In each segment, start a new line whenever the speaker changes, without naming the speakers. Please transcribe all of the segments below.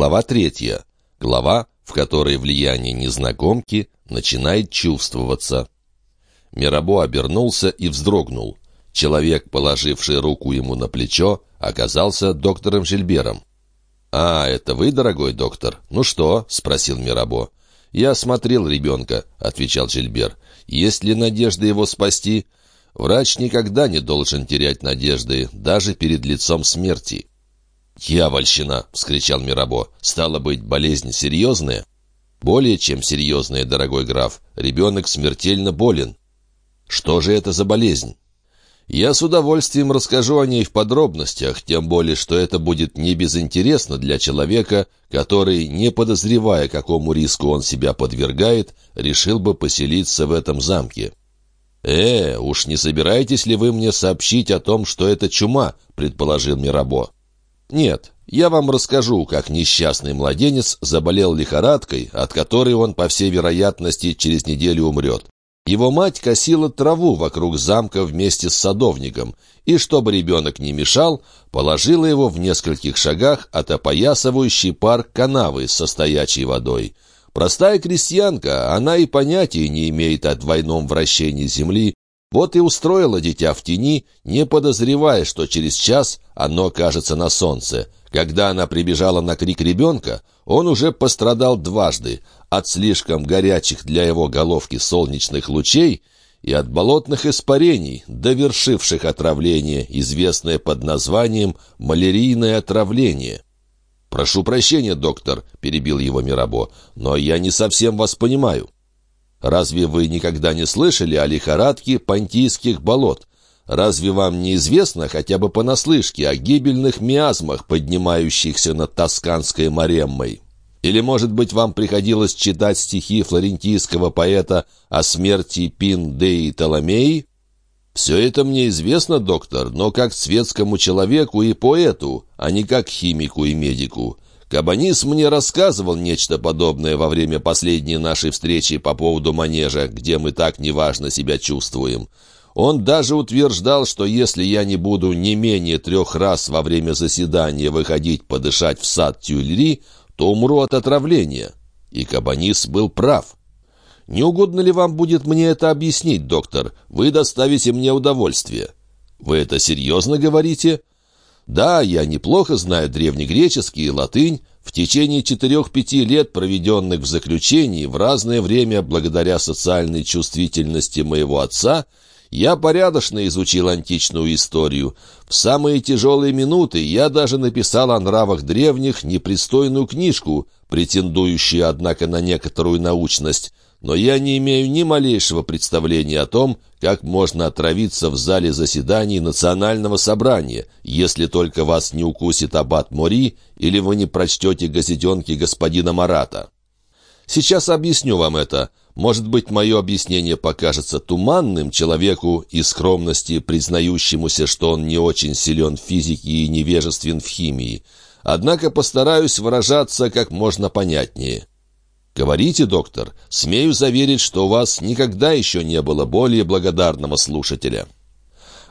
Глава третья. Глава, в которой влияние незнакомки начинает чувствоваться. Мирабо обернулся и вздрогнул. Человек, положивший руку ему на плечо, оказался доктором Жильбером. «А, это вы, дорогой доктор? Ну что?» — спросил Мирабо. «Я осмотрел ребенка», — отвечал Жильбер. «Есть ли надежда его спасти?» «Врач никогда не должен терять надежды, даже перед лицом смерти». «Дьявольщина!» — вскричал Мирабо. «Стало быть, болезнь серьезная?» «Более чем серьезная, дорогой граф. Ребенок смертельно болен». «Что же это за болезнь?» Я с удовольствием расскажу о ней в подробностях, тем более, что это будет не безинтересно для человека, который, не подозревая, какому риску он себя подвергает, решил бы поселиться в этом замке. «Э, уж не собираетесь ли вы мне сообщить о том, что это чума?» — предположил Мирабо. «Нет, я вам расскажу, как несчастный младенец заболел лихорадкой, от которой он, по всей вероятности, через неделю умрет. Его мать косила траву вокруг замка вместе с садовником, и, чтобы ребенок не мешал, положила его в нескольких шагах от опоясывающей парк канавы со стоячей водой. Простая крестьянка, она и понятия не имеет о двойном вращении земли, вот и устроила дитя в тени, не подозревая, что через час оно окажется на солнце. Когда она прибежала на крик ребенка, он уже пострадал дважды, от слишком горячих для его головки солнечных лучей и от болотных испарений, довершивших отравление, известное под названием малярийное отравление. «Прошу прощения, доктор», — перебил его Мирабо, — «но я не совсем вас понимаю». Разве вы никогда не слышали о лихорадке понтийских болот? Разве вам не известно хотя бы понаслышке о гибельных миазмах, поднимающихся над Тосканской Мареммой? Или, может быть, вам приходилось читать стихи флорентийского поэта о смерти Пин Деи Толомеи? Все это мне известно, доктор, но как светскому человеку и поэту, а не как химику и медику. Кабанис мне рассказывал нечто подобное во время последней нашей встречи по поводу манежа, где мы так неважно себя чувствуем. Он даже утверждал, что если я не буду не менее трех раз во время заседания выходить подышать в сад Тюльри, то умру от отравления. И Кабанис был прав. Не угодно ли вам будет мне это объяснить, доктор? Вы доставите мне удовольствие. Вы это серьезно говорите? Да, я неплохо знаю древнегреческий и латынь. В течение четырех-пяти лет, проведенных в заключении, в разное время, благодаря социальной чувствительности моего отца, я порядочно изучил античную историю. В самые тяжелые минуты я даже написал о нравах древних непристойную книжку, претендующую, однако, на некоторую научность но я не имею ни малейшего представления о том, как можно отравиться в зале заседаний национального собрания, если только вас не укусит аббат Мори или вы не прочтете газетенки господина Марата. Сейчас объясню вам это. Может быть, мое объяснение покажется туманным человеку и скромности, признающемуся, что он не очень силен в физике и невежествен в химии. Однако постараюсь выражаться как можно понятнее. «Говорите, доктор, смею заверить, что у вас никогда еще не было более благодарного слушателя».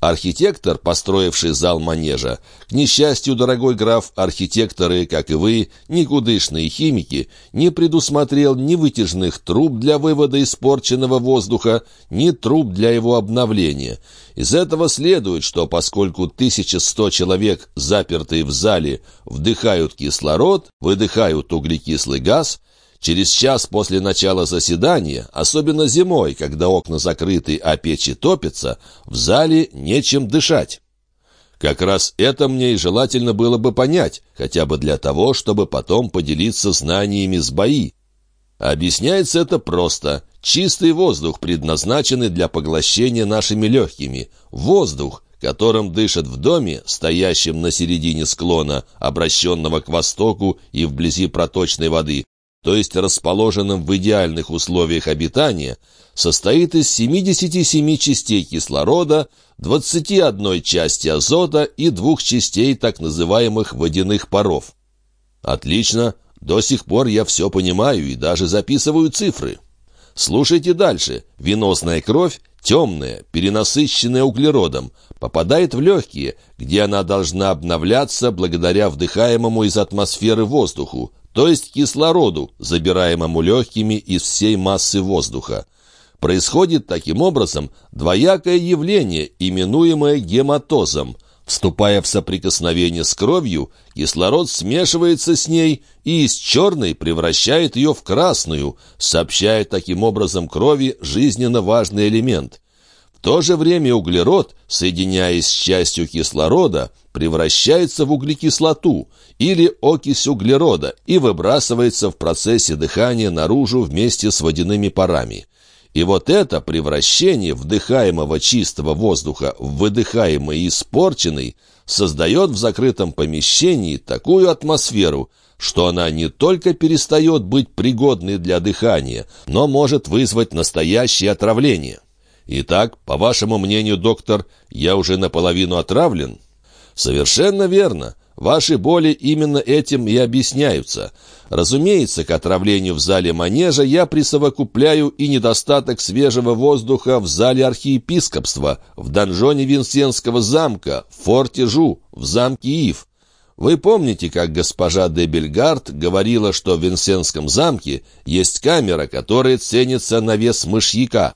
Архитектор, построивший зал манежа, к несчастью, дорогой граф, архитекторы, как и вы, никудышные химики, не предусмотрел ни вытяжных труб для вывода испорченного воздуха, ни труб для его обновления. Из этого следует, что поскольку 1100 человек, запертые в зале, вдыхают кислород, выдыхают углекислый газ, Через час после начала заседания, особенно зимой, когда окна закрыты, а печи топятся, в зале нечем дышать. Как раз это мне и желательно было бы понять, хотя бы для того, чтобы потом поделиться знаниями с бои. Объясняется это просто. Чистый воздух, предназначенный для поглощения нашими легкими. Воздух, которым дышат в доме, стоящем на середине склона, обращенного к востоку и вблизи проточной воды, то есть расположенным в идеальных условиях обитания, состоит из 77 частей кислорода, 21 части азота и двух частей так называемых водяных паров. Отлично, до сих пор я все понимаю и даже записываю цифры. Слушайте дальше. Веносная кровь темная, перенасыщенная углеродом. Попадает в легкие, где она должна обновляться благодаря вдыхаемому из атмосферы воздуху, то есть кислороду, забираемому легкими из всей массы воздуха. Происходит таким образом двоякое явление, именуемое гематозом. Вступая в соприкосновение с кровью, кислород смешивается с ней и из черной превращает ее в красную, сообщая таким образом крови жизненно важный элемент. В то же время углерод, соединяясь с частью кислорода, превращается в углекислоту или окись углерода и выбрасывается в процессе дыхания наружу вместе с водяными парами. И вот это превращение вдыхаемого чистого воздуха в выдыхаемый испорченный создает в закрытом помещении такую атмосферу, что она не только перестает быть пригодной для дыхания, но может вызвать настоящее отравление. Итак, по вашему мнению, доктор, я уже наполовину отравлен? Совершенно верно. Ваши боли именно этим и объясняются. Разумеется, к отравлению в зале манежа я присовокупляю и недостаток свежего воздуха в зале архиепископства, в донжоне Винсенского замка, в форте Жу, в замке Ив. Вы помните, как госпожа де Бельгард говорила, что в Винсенском замке есть камера, которая ценится на вес мышьяка?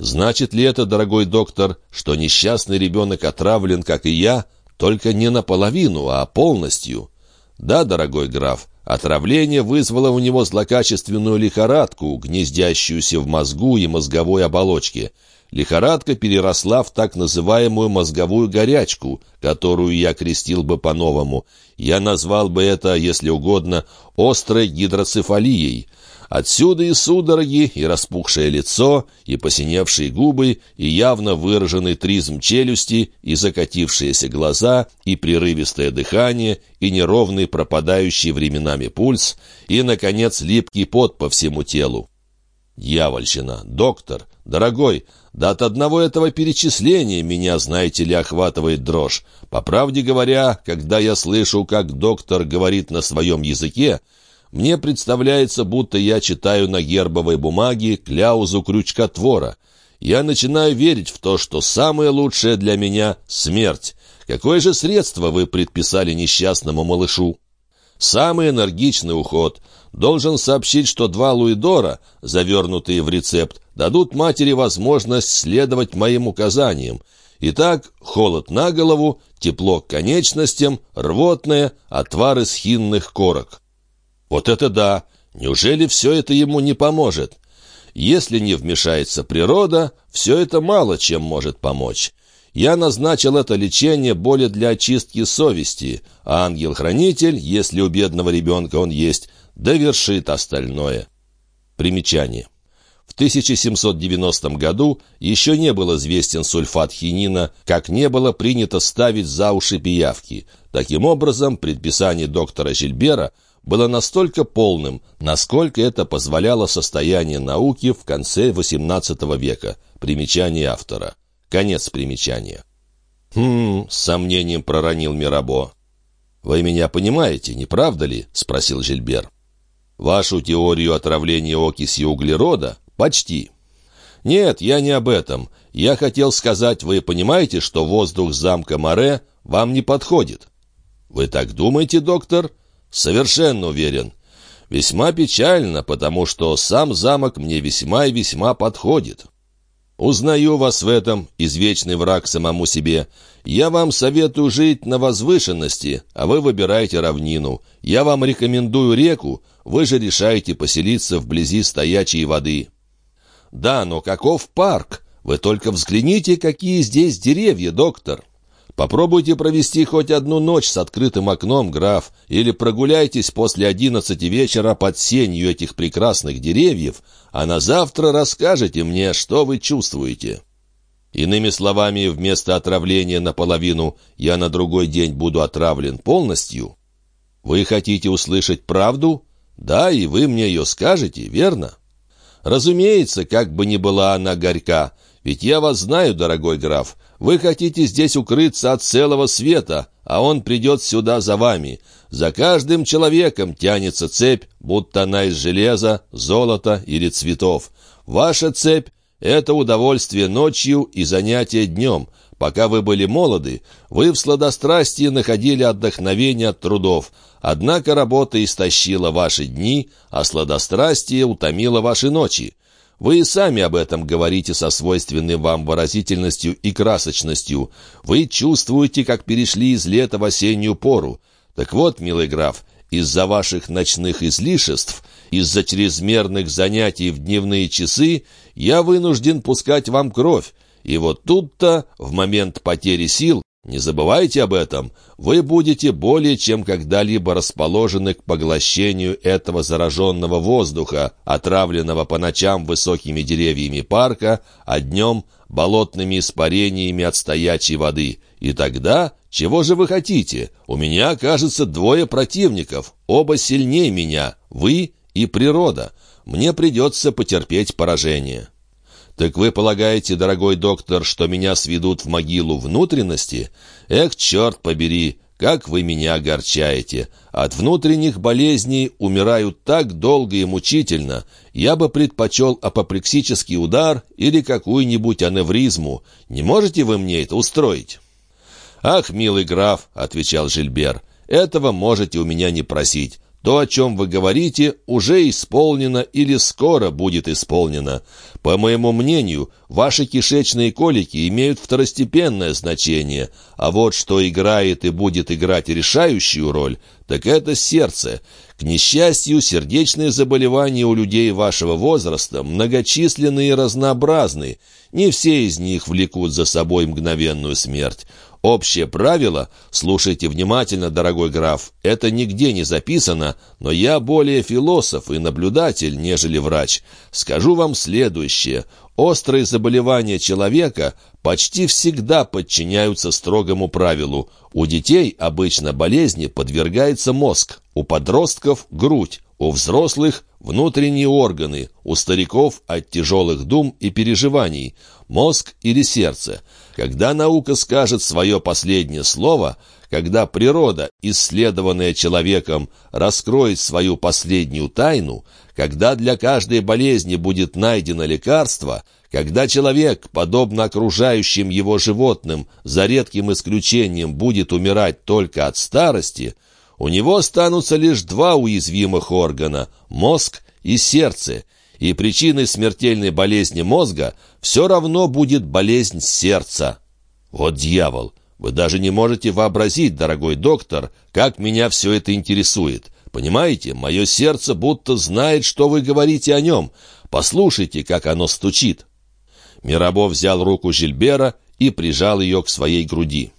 Значит ли это, дорогой доктор, что несчастный ребенок отравлен, как и я, только не наполовину, а полностью. Да, дорогой граф, отравление вызвало у него злокачественную лихорадку, гнездящуюся в мозгу и мозговой оболочке. Лихорадка переросла в так называемую мозговую горячку, которую я крестил бы по-новому. Я назвал бы это, если угодно, острой гидроцефалией — Отсюда и судороги, и распухшее лицо, и посиневшие губы, и явно выраженный тризм челюсти, и закатившиеся глаза, и прерывистое дыхание, и неровный пропадающий временами пульс, и, наконец, липкий пот по всему телу. Дьявольщина, доктор, дорогой, да от одного этого перечисления меня, знаете ли, охватывает дрожь. По правде говоря, когда я слышу, как доктор говорит на своем языке, мне представляется, будто я читаю на гербовой бумаге кляузу крючкотвора. Я начинаю верить в то, что самое лучшее для меня — смерть. Какое же средство вы предписали несчастному малышу? Самый энергичный уход. Должен сообщить, что два луидора, завернутые в рецепт, дадут матери возможность следовать моим указаниям. Итак, холод на голову, тепло к конечностям, рвотное, отвар из хинных корок. Вот это да! Неужели все это ему не поможет? Если не вмешается природа, все это мало чем может помочь. Я назначил это лечение более для очистки совести, а ангел-хранитель, если у бедного ребенка он есть, довершит остальное. Примечание. В 1790 году еще не был известен сульфат хинина, как не было принято ставить за уши пиявки. Таким образом, предписание доктора Жильбера – было настолько полным, насколько это позволяло состояние науки в конце XVIII века. Примечание автора. Конец примечания. «Хм...» — с сомнением проронил Мирабо. «Вы меня понимаете, не правда ли?» — спросил Жильбер. «Вашу теорию отравления окисью углерода? Почти». «Нет, я не об этом. Я хотел сказать, вы понимаете, что воздух замка Море вам не подходит?» «Вы так думаете, доктор?» «Совершенно уверен. Весьма печально, потому что сам замок мне весьма и весьма подходит. Узнаю вас в этом, извечный враг самому себе. Я вам советую жить на возвышенности, а вы выбираете равнину. Я вам рекомендую реку, вы же решаете поселиться вблизи стоячей воды». «Да, но каков парк? Вы только взгляните, какие здесь деревья, доктор!» Попробуйте провести хоть одну ночь с открытым окном, граф, или прогуляйтесь после одиннадцати вечера под сенью этих прекрасных деревьев, а на завтра расскажете мне, что вы чувствуете. Иными словами, вместо отравления наполовину я на другой день буду отравлен полностью. Вы хотите услышать правду? Да, и вы мне ее скажете, верно? Разумеется, как бы ни была она горька, ведь я вас знаю, дорогой граф, вы хотите здесь укрыться от целого света, а он придет сюда за вами. За каждым человеком тянется цепь, будто она из железа, золота или цветов. Ваша цепь — это удовольствие ночью и занятие днем. пока вы были молоды, вы в сладострастии находили отдохновение от трудов, однако работа истощила ваши дни, а сладострастие утомило ваши ночи. Вы и сами об этом говорите со свойственной вам выразительностью и красочностью. Вы чувствуете, как перешли из лета в осеннюю пору. Так вот, милый граф, из-за ваших ночных излишеств, из-за чрезмерных занятий в дневные часы, я вынужден пускать вам кровь. И вот тут-то, в момент потери сил, не забывайте об этом. Вы будете более чем когда-либо расположены к поглощению этого зараженного воздуха, отравленного по ночам высокими деревьями парка, а днем болотными испарениями от стоячей воды. И тогда, чего же вы хотите? У меня, кажется, двое противников, оба сильнее меня, вы и природа. Мне придется потерпеть поражение». «Так вы полагаете, дорогой доктор, что меня сведут в могилу внутренности? Эх, черт побери, как вы меня огорчаете! От внутренних болезней умирают так долго и мучительно. Я бы предпочел апоплексический удар или какую-нибудь аневризму. Не можете вы мне это устроить?» «Ах, милый граф», — отвечал Жильбер, — «этого можете у меня не просить. То, о чем вы говорите, уже исполнено или скоро будет исполнено. По моему мнению, ваши кишечные колики имеют второстепенное значение, а вот что играет и будет играть решающую роль, так это сердце. К несчастью, сердечные заболевания у людей вашего возраста многочисленны и разнообразны. Не все из них влекут за собой мгновенную смерть. Общее правило, слушайте внимательно, дорогой граф, это нигде не записано, но я более философ и наблюдатель, нежели врач. Скажу вам следующее. Острые заболевания человека почти всегда подчиняются строгому правилу. У детей обычно болезни подвергается мозг, у подростков – грудь, у взрослых – внутренние органы, у стариков – от тяжелых дум и переживаний, мозг или сердце – когда наука скажет свое последнее слово, когда природа, исследованная человеком, раскроет свою последнюю тайну, когда для каждой болезни будет найдено лекарство, когда человек, подобно окружающим его животным, за редким исключением будет умирать только от старости, у него останутся лишь два уязвимых органа – мозг и сердце – и причиной смертельной болезни мозга все равно будет болезнь сердца. Вот дьявол! Вы даже не можете вообразить, дорогой доктор, как меня все это интересует. Понимаете, мое сердце будто знает, что вы говорите о нем. Послушайте, как оно стучит». Мирабо взял руку Жильбера и прижал ее к своей груди.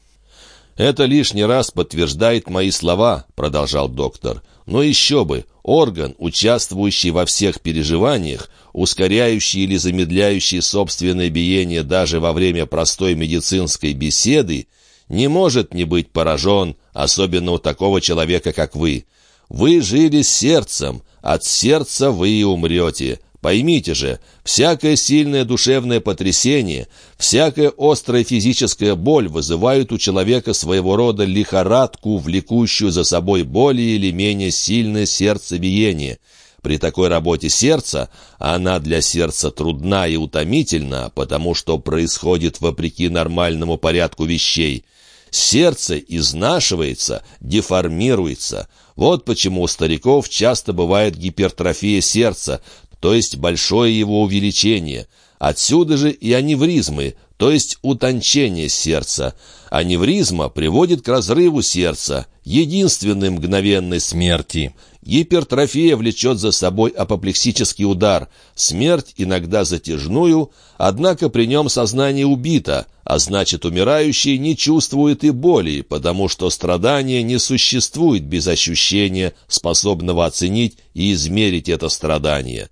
«Это лишний раз подтверждает мои слова», — продолжал доктор. «Но еще бы, Орган, участвующий во всех переживаниях, ускоряющий или замедляющий собственное биение даже во время простой медицинской беседы, не может не быть поражен, особенно у такого человека, как вы. Вы жили сердцем, от сердца вы и умрете. Поймите же, всякое сильное душевное потрясение, всякая острая физическая боль вызывают у человека своего рода лихорадку, влекущую за собой более или менее сильное сердцебиение. При такой работе сердца она для сердца трудна и утомительна, потому что происходит вопреки нормальному порядку вещей. Сердце изнашивается, деформируется. Вот почему у стариков часто бывает гипертрофия сердца, то есть большое его увеличение. Отсюда же и аневризмы, то есть утончение сердца. Аневризма приводит к разрыву сердца, единственной мгновенной смерти. Гипертрофия влечет за собой апоплексический удар, смерть иногда затяжную, однако при нем сознание убито, а значит умирающий не чувствует и боли, потому что страдание не существует без ощущения, способного оценить и измерить это страдание.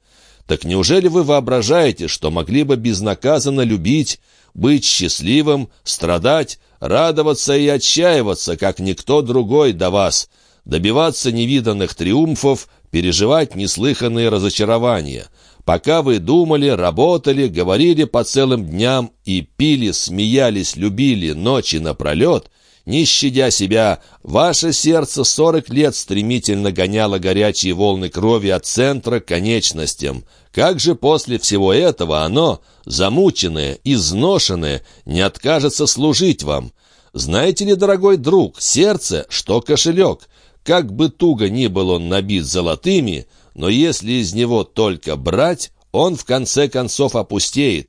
Так неужели вы воображаете, что могли бы безнаказанно любить, быть счастливым, страдать, радоваться и отчаиваться, как никто другой до вас, добиваться невиданных триумфов, переживать неслыханные разочарования? Пока вы думали, работали, говорили по целым дням и пили, смеялись, любили ночи напролет, не щадя себя, ваше сердце сорок лет стремительно гоняло горячие волны крови от центра к конечностям. Как же после всего этого оно, замученное, изношенное, не откажется служить вам? Знаете ли, дорогой друг, сердце, что кошелек? Как бы туго ни был он набит золотыми, но если из него только брать, он в конце концов опустеет.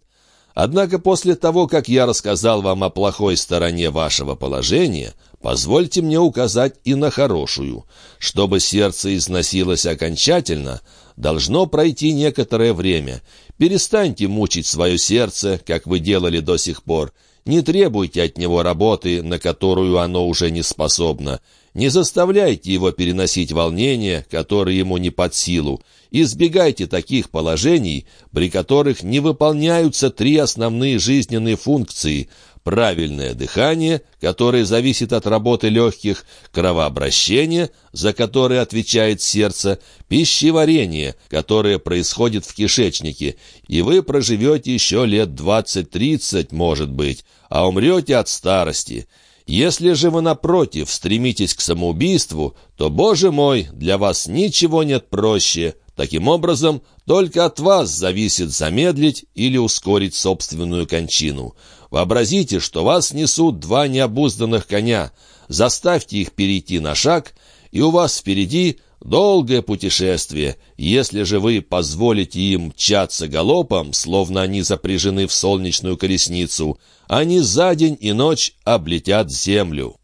Однако после того, как я рассказал вам о плохой стороне вашего положения, позвольте мне указать и на хорошую. Чтобы сердце износилось окончательно, должно пройти некоторое время. Перестаньте мучить свое сердце, как вы делали до сих пор. Не требуйте от него работы, на которую оно уже не способно. Не заставляйте его переносить волнения, которые ему не под силу. Избегайте таких положений, при которых не выполняются три основные жизненные функции – правильное дыхание, которое зависит от работы легких, кровообращение, за которое отвечает сердце, пищеварение, которое происходит в кишечнике, и вы проживете еще лет 20-30, может быть, а умрете от старости – если же вы, напротив, стремитесь к самоубийству, то, Боже мой, для вас ничего нет проще. Таким образом, только от вас зависит замедлить или ускорить собственную кончину. Вообразите, что вас несут два необузданных коня. Заставьте их перейти на шаг, и у вас впереди долгое путешествие. Если же вы позволите им мчаться галопом, словно они запряжены в солнечную колесницу, они за день и ночь облетят землю».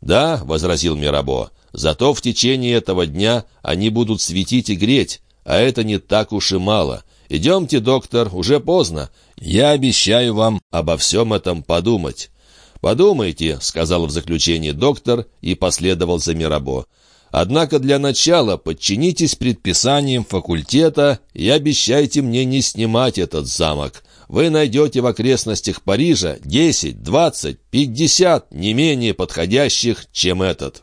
«Да», — возразил Мирабо, — «зато в течение этого дня они будут светить и греть, а это не так уж и мало. Идемте, доктор, уже поздно. Я обещаю вам обо всем этом подумать». «Подумайте», — сказал в заключении доктор и последовал за Мирабо. «Однако для начала подчинитесь предписаниям факультета и обещайте мне не снимать этот замок вы найдете в окрестностях Парижа 10, 20, 50 не менее подходящих, чем этот.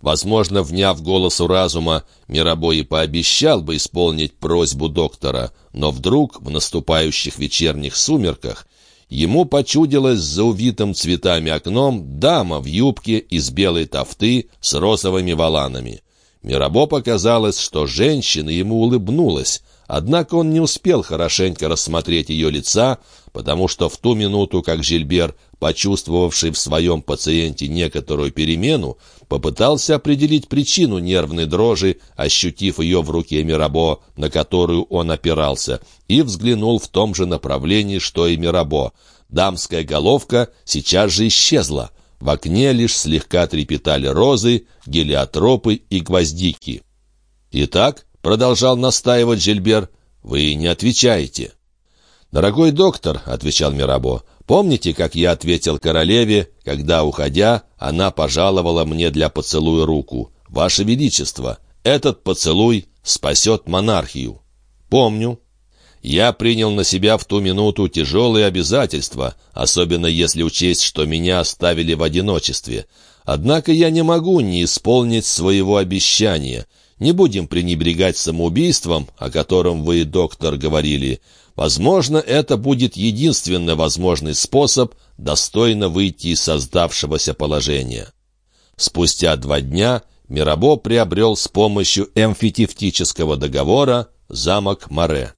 Возможно, вняв голосу разума, Мирабой и пообещал бы исполнить просьбу доктора, но вдруг, в наступающих вечерних сумерках, ему почудилась за увитым цветами окном дама в юбке из белой тофты с розовыми воланами. Мирабо показалось, что женщина ему улыбнулась, Однако он не успел хорошенько рассмотреть ее лица, потому что в ту минуту, как Жильбер, почувствовавший в своем пациенте некоторую перемену, попытался определить причину нервной дрожи, ощутив ее в руке Мирабо, на которую он опирался, и взглянул в том же направлении, что и Мирабо. Дамская головка сейчас же исчезла. В окне лишь слегка трепетали розы, гелиотропы и гвоздики. Итак, — продолжал настаивать Жильбер, — «вы не отвечаете». «Дорогой доктор», — отвечал Мирабо, — «помните, как я ответил королеве, когда, уходя, она пожаловала мне для поцелуя руку? Ваше Величество, этот поцелуй спасет монархию». «Помню». Я принял на себя в ту минуту тяжелые обязательства, особенно если учесть, что меня оставили в одиночестве. Однако я не могу не исполнить своего обещания. Не будем пренебрегать самоубийством, о котором вы, доктор, говорили. Возможно, это будет единственный возможный способ достойно выйти из создавшегося положения. Спустя два дня Мирабо приобрел с помощью эмфитевтического договора замок Море.